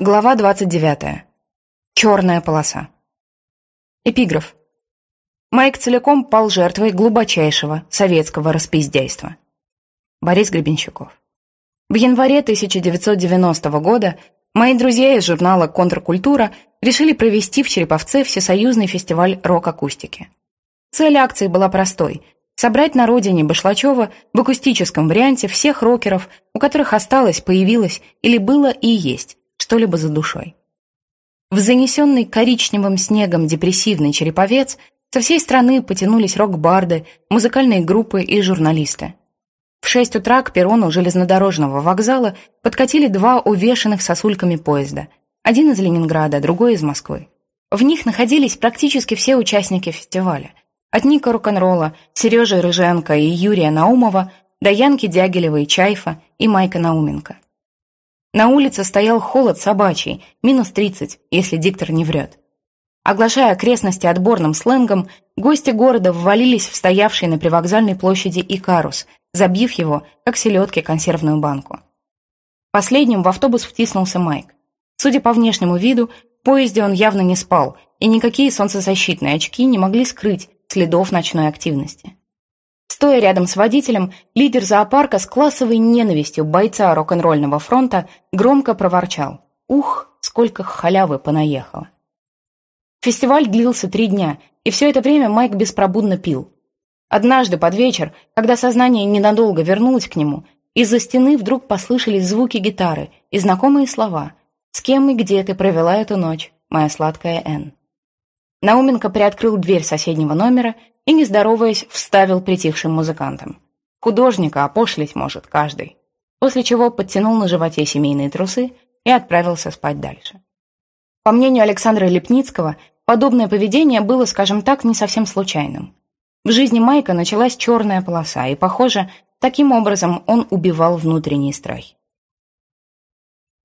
Глава 29. Черная полоса. Эпиграф. Майк целиком пал жертвой глубочайшего советского распиздяйства. Борис Гребенщиков. В январе 1990 года мои друзья из журнала «Контркультура» решили провести в Череповце всесоюзный фестиваль рок-акустики. Цель акции была простой – собрать на родине Башлачева в акустическом варианте всех рокеров, у которых осталось, появилось или было и есть что-либо за душой. В занесенный коричневым снегом депрессивный череповец со всей страны потянулись рок-барды, музыкальные группы и журналисты. В шесть утра к перрону железнодорожного вокзала подкатили два увешанных сосульками поезда. Один из Ленинграда, другой из Москвы. В них находились практически все участники фестиваля. От Ника Рок-н-ролла, Сережи Рыженко и Юрия Наумова до Янки Дягилева и Чайфа и Майка Науменко. На улице стоял холод собачий, минус 30, если диктор не врет. Оглашая окрестности отборным сленгом, гости города ввалились в стоявший на привокзальной площади Икарус, забив его, как селедки, консервную банку. Последним в автобус втиснулся Майк. Судя по внешнему виду, в поезде он явно не спал, и никакие солнцезащитные очки не могли скрыть следов ночной активности. Стоя рядом с водителем, лидер зоопарка с классовой ненавистью бойца рок-н-ролльного фронта громко проворчал. «Ух, сколько халявы понаехало!» Фестиваль длился три дня, и все это время Майк беспробудно пил. Однажды под вечер, когда сознание ненадолго вернулось к нему, из-за стены вдруг послышались звуки гитары и знакомые слова «С кем и где ты провела эту ночь, моя сладкая Энн?» Науменко приоткрыл дверь соседнего номера и, не здороваясь, вставил притихшим музыкантам. Художника опошлить может каждый. После чего подтянул на животе семейные трусы и отправился спать дальше. По мнению Александра Лепницкого, подобное поведение было, скажем так, не совсем случайным. В жизни Майка началась черная полоса, и, похоже, таким образом он убивал внутренний страх.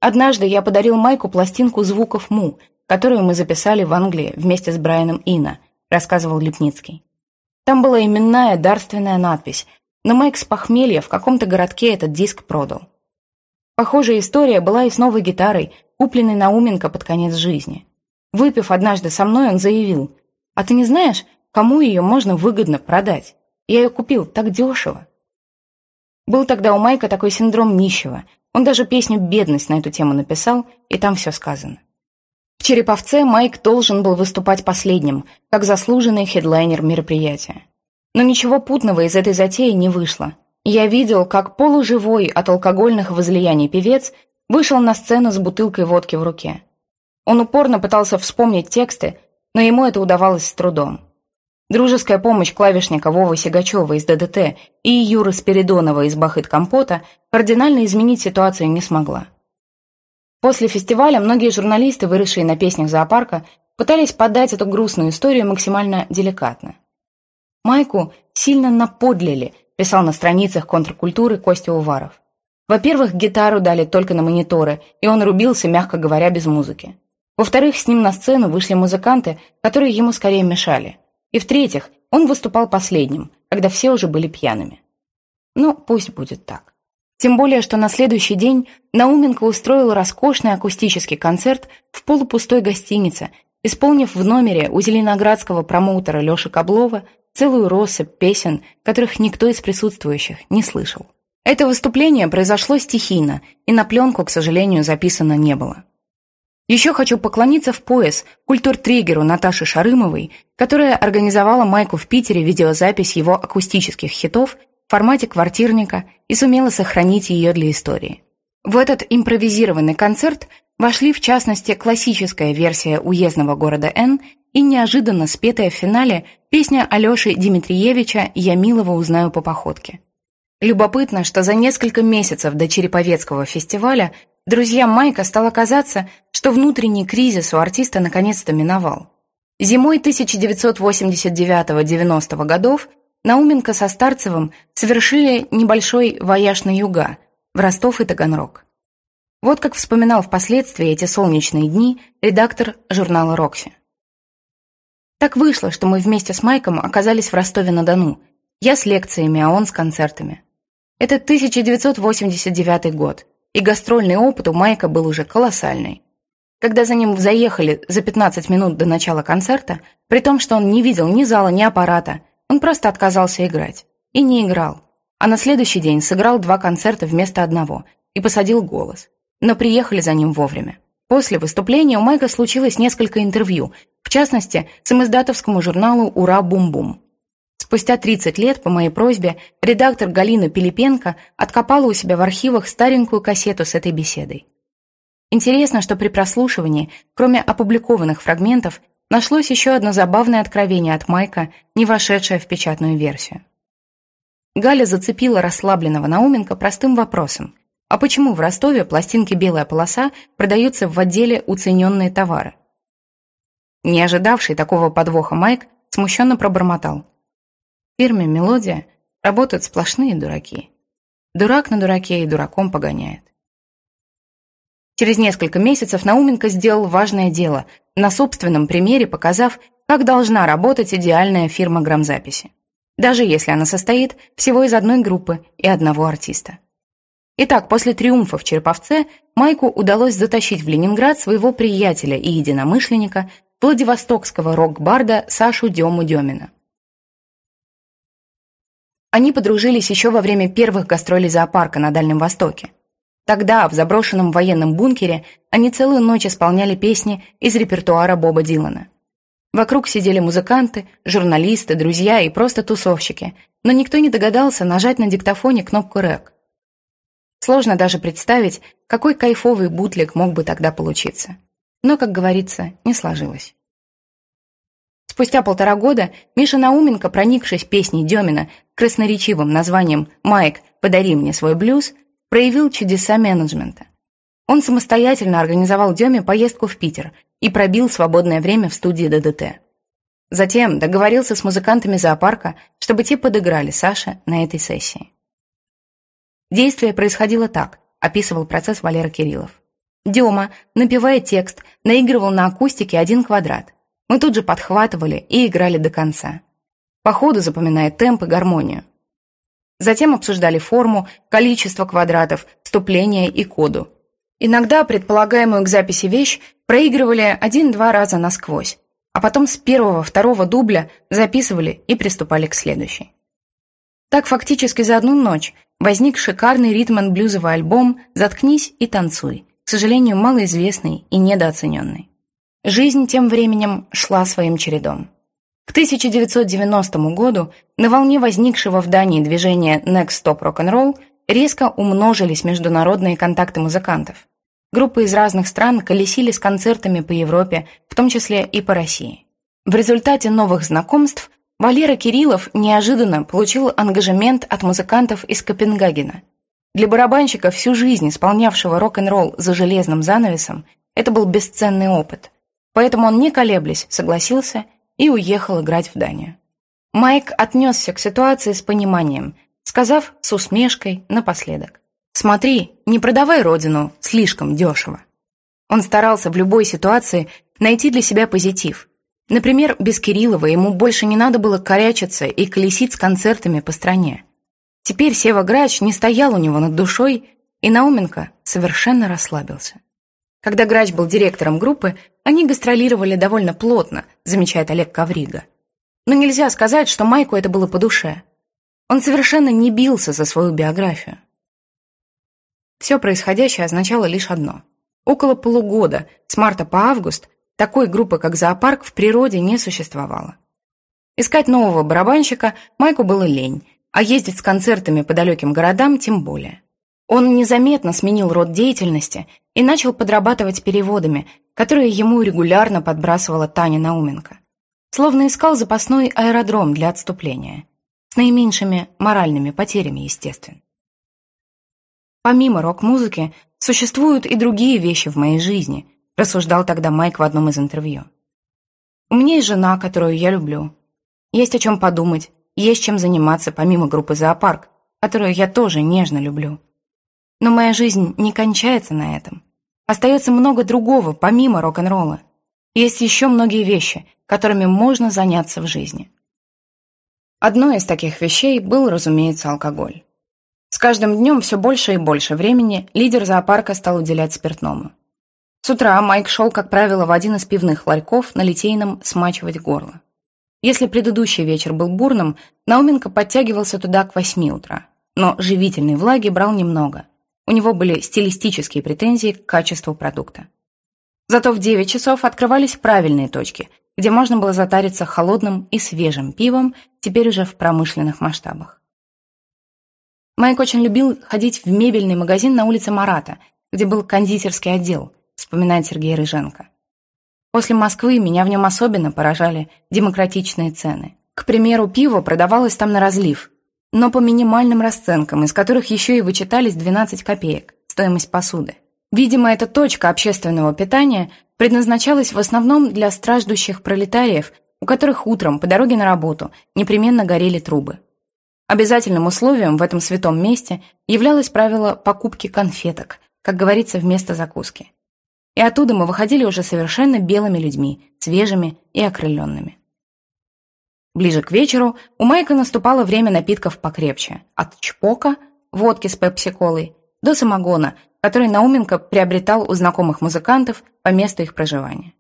Однажды я подарил Майку пластинку звуков Му, которую мы записали в Англии вместе с Брайаном Ина, рассказывал Лепницкий. Там была именная дарственная надпись, но Майк с похмелья в каком-то городке этот диск продал. Похожая история была и с новой гитарой, купленной Науменко под конец жизни. Выпив однажды со мной, он заявил, «А ты не знаешь, кому ее можно выгодно продать? Я ее купил так дешево». Был тогда у Майка такой синдром нищего. Он даже песню «Бедность» на эту тему написал, и там все сказано. В Череповце Майк должен был выступать последним, как заслуженный хедлайнер мероприятия. Но ничего путного из этой затеи не вышло. Я видел, как полуживой от алкогольных возлияний певец вышел на сцену с бутылкой водки в руке. Он упорно пытался вспомнить тексты, но ему это удавалось с трудом. Дружеская помощь клавишника Вовы Сигачева из ДДТ и Юры Спиридонова из Бахыт Компота кардинально изменить ситуацию не смогла. После фестиваля многие журналисты, выросшие на песнях зоопарка, пытались подать эту грустную историю максимально деликатно. Майку сильно наподлили, писал на страницах контркультуры Костя Уваров. Во-первых, гитару дали только на мониторы, и он рубился, мягко говоря, без музыки. Во-вторых, с ним на сцену вышли музыканты, которые ему скорее мешали. И в-третьих, он выступал последним, когда все уже были пьяными. Ну, пусть будет так. Тем более, что на следующий день Науменко устроил роскошный акустический концерт в полупустой гостинице, исполнив в номере у зеленоградского промоутера Леши Каблова целую россыпь песен, которых никто из присутствующих не слышал. Это выступление произошло стихийно, и на пленку, к сожалению, записано не было. Еще хочу поклониться в пояс культур-триггеру Наташи Шарымовой, которая организовала Майку в Питере видеозапись его акустических хитов в формате квартирника и сумела сохранить ее для истории. В этот импровизированный концерт вошли, в частности, классическая версия уездного города Н и неожиданно спетая в финале песня Алеши Дмитриевича «Я милого узнаю по походке». Любопытно, что за несколько месяцев до Череповецкого фестиваля друзьям Майка стало казаться, что внутренний кризис у артиста наконец-то миновал. Зимой 1989-90 годов Науменко со Старцевым совершили небольшой вояж на юга, в Ростов и Таганрог. Вот как вспоминал впоследствии эти солнечные дни редактор журнала «Рокси». Так вышло, что мы вместе с Майком оказались в Ростове-на-Дону. Я с лекциями, а он с концертами. Это 1989 год, и гастрольный опыт у Майка был уже колоссальный. когда за ним заехали за 15 минут до начала концерта, при том, что он не видел ни зала, ни аппарата, он просто отказался играть. И не играл. А на следующий день сыграл два концерта вместо одного и посадил голос. Но приехали за ним вовремя. После выступления у Майка случилось несколько интервью, в частности, с издатовскому журналу «Ура, бум-бум». Спустя 30 лет, по моей просьбе, редактор Галина Пилипенко откопала у себя в архивах старенькую кассету с этой беседой. Интересно, что при прослушивании, кроме опубликованных фрагментов, нашлось еще одно забавное откровение от Майка, не вошедшее в печатную версию. Галя зацепила расслабленного Науменко простым вопросом. А почему в Ростове пластинки «Белая полоса» продаются в отделе «Уцененные товары»? Не ожидавший такого подвоха Майк смущенно пробормотал. В фирме «Мелодия» работают сплошные дураки. Дурак на дураке и дураком погоняет. Через несколько месяцев Науменко сделал важное дело, на собственном примере показав, как должна работать идеальная фирма грамзаписи. Даже если она состоит всего из одной группы и одного артиста. Итак, после триумфа в Череповце Майку удалось затащить в Ленинград своего приятеля и единомышленника, владивостокского рок-барда Сашу Дему Демина. Они подружились еще во время первых гастролей зоопарка на Дальнем Востоке. Тогда, в заброшенном военном бункере, они целую ночь исполняли песни из репертуара Боба Дилана. Вокруг сидели музыканты, журналисты, друзья и просто тусовщики, но никто не догадался нажать на диктофоне кнопку «Рэк». Сложно даже представить, какой кайфовый бутлик мог бы тогда получиться. Но, как говорится, не сложилось. Спустя полтора года Миша Науменко, проникшись песней Демина красноречивым названием «Майк, подари мне свой блюз», проявил чудеса менеджмента. Он самостоятельно организовал Деме поездку в Питер и пробил свободное время в студии ДДТ. Затем договорился с музыкантами зоопарка, чтобы те подыграли Саше на этой сессии. Действие происходило так, описывал процесс Валера Кириллов. Дема, напевая текст, наигрывал на акустике один квадрат. Мы тут же подхватывали и играли до конца. По ходу запоминая темп и гармонию. Затем обсуждали форму, количество квадратов, вступление и коду. Иногда предполагаемую к записи вещь проигрывали один-два раза насквозь, а потом с первого-второго дубля записывали и приступали к следующей. Так фактически за одну ночь возник шикарный ритм-н-блюзовый альбом «Заткнись и танцуй», к сожалению, малоизвестный и недооцененный. Жизнь тем временем шла своим чередом. К 1990 году на волне возникшего в Дании движения Next Stop Rock'n'Roll резко умножились международные контакты музыкантов. Группы из разных стран колесили с концертами по Европе, в том числе и по России. В результате новых знакомств Валера Кириллов неожиданно получил ангажемент от музыкантов из Копенгагена. Для барабанщика, всю жизнь исполнявшего рок-н-ролл за железным занавесом, это был бесценный опыт. Поэтому он, не колеблясь, согласился – и уехал играть в Данию. Майк отнесся к ситуации с пониманием, сказав с усмешкой напоследок. «Смотри, не продавай родину слишком дешево». Он старался в любой ситуации найти для себя позитив. Например, без Кириллова ему больше не надо было корячиться и колесить с концертами по стране. Теперь Сева Грач не стоял у него над душой, и Науменко совершенно расслабился. Когда Грач был директором группы, они гастролировали довольно плотно, замечает Олег Коврига. Но нельзя сказать, что Майку это было по душе. Он совершенно не бился за свою биографию. Все происходящее означало лишь одно. Около полугода, с марта по август, такой группы, как «Зоопарк», в природе не существовало. Искать нового барабанщика Майку было лень, а ездить с концертами по далеким городам тем более. Он незаметно сменил род деятельности и начал подрабатывать переводами, которые ему регулярно подбрасывала Таня Науменко. Словно искал запасной аэродром для отступления. С наименьшими моральными потерями, естественно. Помимо рок-музыки, существуют и другие вещи в моей жизни, рассуждал тогда Майк в одном из интервью. У меня есть жена, которую я люблю. Есть о чем подумать, есть чем заниматься помимо группы «Зоопарк», которую я тоже нежно люблю. Но моя жизнь не кончается на этом. Остается много другого, помимо рок-н-ролла. Есть еще многие вещи, которыми можно заняться в жизни. Одной из таких вещей был, разумеется, алкоголь. С каждым днем все больше и больше времени лидер зоопарка стал уделять спиртному. С утра Майк шел, как правило, в один из пивных ларьков на Литейном смачивать горло. Если предыдущий вечер был бурным, Науменко подтягивался туда к восьми утра. Но живительной влаги брал немного. У него были стилистические претензии к качеству продукта. Зато в девять часов открывались правильные точки, где можно было затариться холодным и свежим пивом, теперь уже в промышленных масштабах. Майк очень любил ходить в мебельный магазин на улице Марата, где был кондитерский отдел, вспоминает Сергей Рыженко. После Москвы меня в нем особенно поражали демократичные цены. К примеру, пиво продавалось там на разлив, но по минимальным расценкам, из которых еще и вычитались 12 копеек, стоимость посуды. Видимо, эта точка общественного питания предназначалась в основном для страждущих пролетариев, у которых утром по дороге на работу непременно горели трубы. Обязательным условием в этом святом месте являлось правило покупки конфеток, как говорится, вместо закуски и оттуда мы выходили уже совершенно белыми людьми, свежими и окрыленными. Ближе к вечеру у Майка наступало время напитков покрепче, от чпока, водки с пепси-колой, до самогона, который Науменко приобретал у знакомых музыкантов по месту их проживания.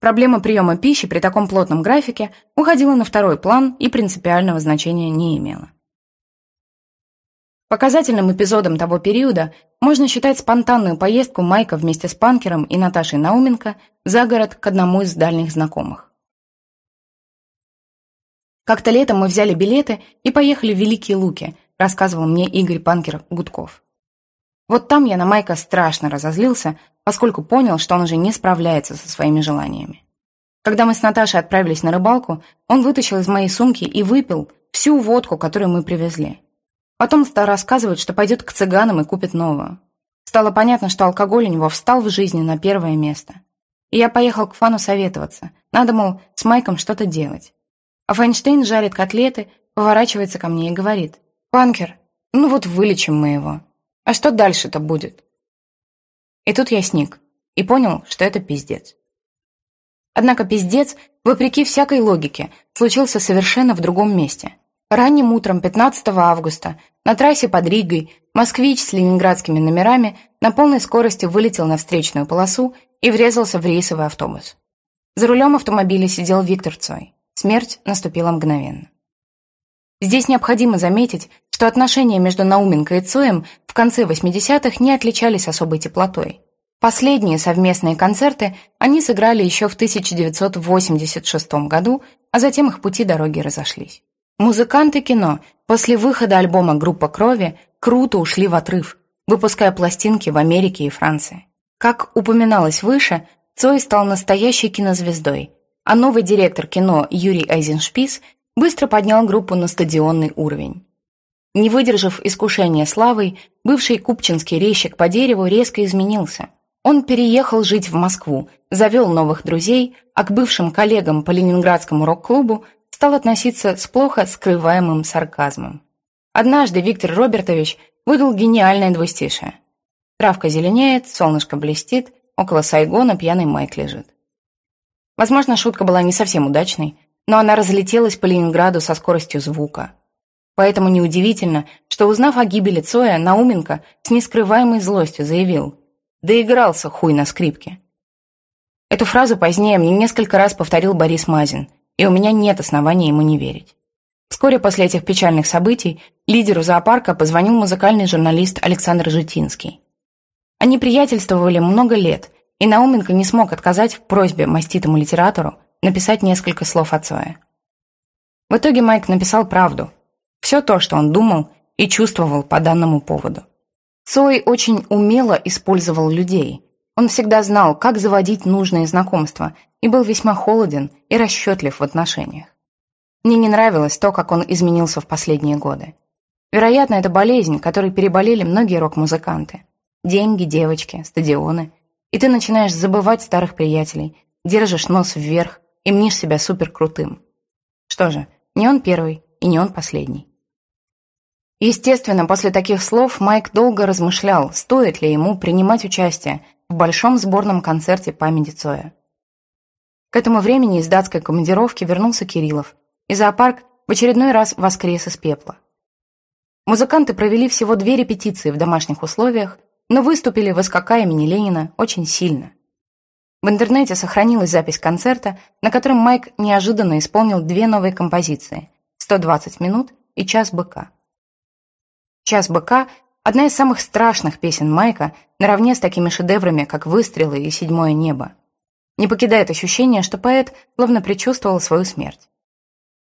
Проблема приема пищи при таком плотном графике уходила на второй план и принципиального значения не имела. Показательным эпизодом того периода можно считать спонтанную поездку Майка вместе с Панкером и Наташей Науменко за город к одному из дальних знакомых. Как-то летом мы взяли билеты и поехали в Великие Луки, рассказывал мне Игорь Панкер Гудков. Вот там я на Майка страшно разозлился, поскольку понял, что он уже не справляется со своими желаниями. Когда мы с Наташей отправились на рыбалку, он вытащил из моей сумки и выпил всю водку, которую мы привезли. Потом стал рассказывать, что пойдет к цыганам и купит новую. Стало понятно, что алкоголь у него встал в жизни на первое место. И я поехал к Фану советоваться. Надо, мол, с Майком что-то делать. Файнштейн жарит котлеты, поворачивается ко мне и говорит. «Панкер, ну вот вылечим мы его. А что дальше-то будет?» И тут я сник и понял, что это пиздец. Однако пиздец, вопреки всякой логике, случился совершенно в другом месте – Ранним утром 15 августа на трассе под Ригой москвич с ленинградскими номерами на полной скорости вылетел на встречную полосу и врезался в рейсовый автобус. За рулем автомобиля сидел Виктор Цой. Смерть наступила мгновенно. Здесь необходимо заметить, что отношения между Науменко и Цоем в конце 80-х не отличались особой теплотой. Последние совместные концерты они сыграли еще в 1986 году, а затем их пути дороги разошлись. Музыканты кино после выхода альбома «Группа крови» круто ушли в отрыв, выпуская пластинки в Америке и Франции. Как упоминалось выше, Цой стал настоящей кинозвездой, а новый директор кино Юрий Айзеншпис быстро поднял группу на стадионный уровень. Не выдержав искушения славой, бывший купчинский резчик по дереву резко изменился. Он переехал жить в Москву, завел новых друзей, а к бывшим коллегам по ленинградскому рок-клубу стал относиться с плохо скрываемым сарказмом. Однажды Виктор Робертович выдал гениальное двустишее. Травка зеленеет, солнышко блестит, около Сайгона пьяный Майк лежит. Возможно, шутка была не совсем удачной, но она разлетелась по Ленинграду со скоростью звука. Поэтому неудивительно, что, узнав о гибели Цоя, Науменко с нескрываемой злостью заявил «Доигрался хуй на скрипке». Эту фразу позднее мне несколько раз повторил Борис Мазин, и у меня нет оснований ему не верить. Вскоре после этих печальных событий лидеру зоопарка позвонил музыкальный журналист Александр Житинский. Они приятельствовали много лет, и Науменко не смог отказать в просьбе маститому литератору написать несколько слов о Цое. В итоге Майк написал правду. Все то, что он думал и чувствовал по данному поводу. Цой очень умело использовал людей. Он всегда знал, как заводить нужные знакомства и был весьма холоден и расчетлив в отношениях. Мне не нравилось то, как он изменился в последние годы. Вероятно, это болезнь, которой переболели многие рок-музыканты. Деньги, девочки, стадионы. И ты начинаешь забывать старых приятелей, держишь нос вверх и мнишь себя суперкрутым. Что же, не он первый и не он последний. Естественно, после таких слов Майк долго размышлял, стоит ли ему принимать участие в большом сборном концерте памяти Цоя. К этому времени из датской командировки вернулся Кириллов, и зоопарк в очередной раз воскрес из пепла. Музыканты провели всего две репетиции в домашних условиях, но выступили в СКК имени Ленина очень сильно. В интернете сохранилась запись концерта, на котором Майк неожиданно исполнил две новые композиции «120 минут» и «Час быка». «Час быка» — одна из самых страшных песен Майка, наравне с такими шедеврами, как «Выстрелы» и «Седьмое небо». Не покидает ощущение, что поэт словно предчувствовал свою смерть.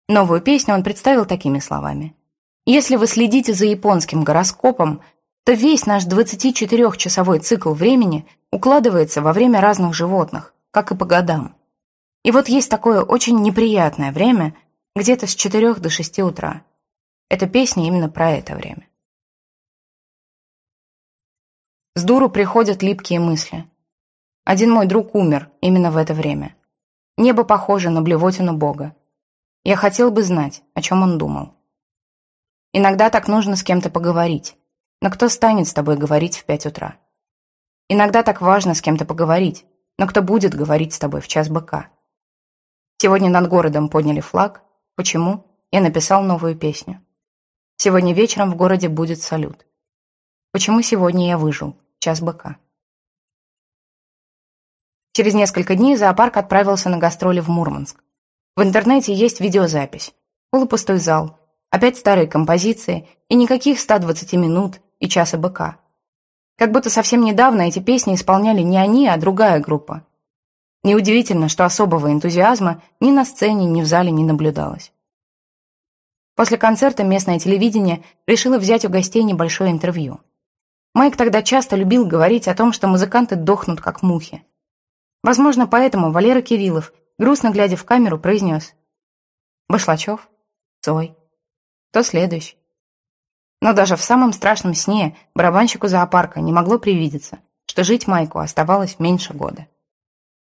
Новую песню он представил такими словами. «Если вы следите за японским гороскопом, то весь наш 24-часовой цикл времени укладывается во время разных животных, как и по годам. И вот есть такое очень неприятное время, где-то с 4 до 6 утра. Эта песня именно про это время. С дуру приходят липкие мысли. Один мой друг умер именно в это время. Небо похоже на блевотину Бога. Я хотел бы знать, о чем он думал. Иногда так нужно с кем-то поговорить. Но кто станет с тобой говорить в пять утра? Иногда так важно с кем-то поговорить, но кто будет говорить с тобой в час быка? Сегодня над городом подняли флаг. Почему? Я написал новую песню. Сегодня вечером в городе будет салют. Почему сегодня я выжил? Час быка. Через несколько дней зоопарк отправился на гастроли в Мурманск. В интернете есть видеозапись. Полупустой зал, опять старые композиции и никаких 120 минут, и часа быка. Как будто совсем недавно эти песни исполняли не они, а другая группа. Неудивительно, что особого энтузиазма ни на сцене, ни в зале не наблюдалось. После концерта местное телевидение решило взять у гостей небольшое интервью. Майк тогда часто любил говорить о том, что музыканты дохнут, как мухи. Возможно, поэтому Валера Кириллов, грустно глядя в камеру, произнес «Башлачев, Цой, кто следующий?» Но даже в самом страшном сне барабанщику зоопарка не могло привидеться, что жить Майку оставалось меньше года.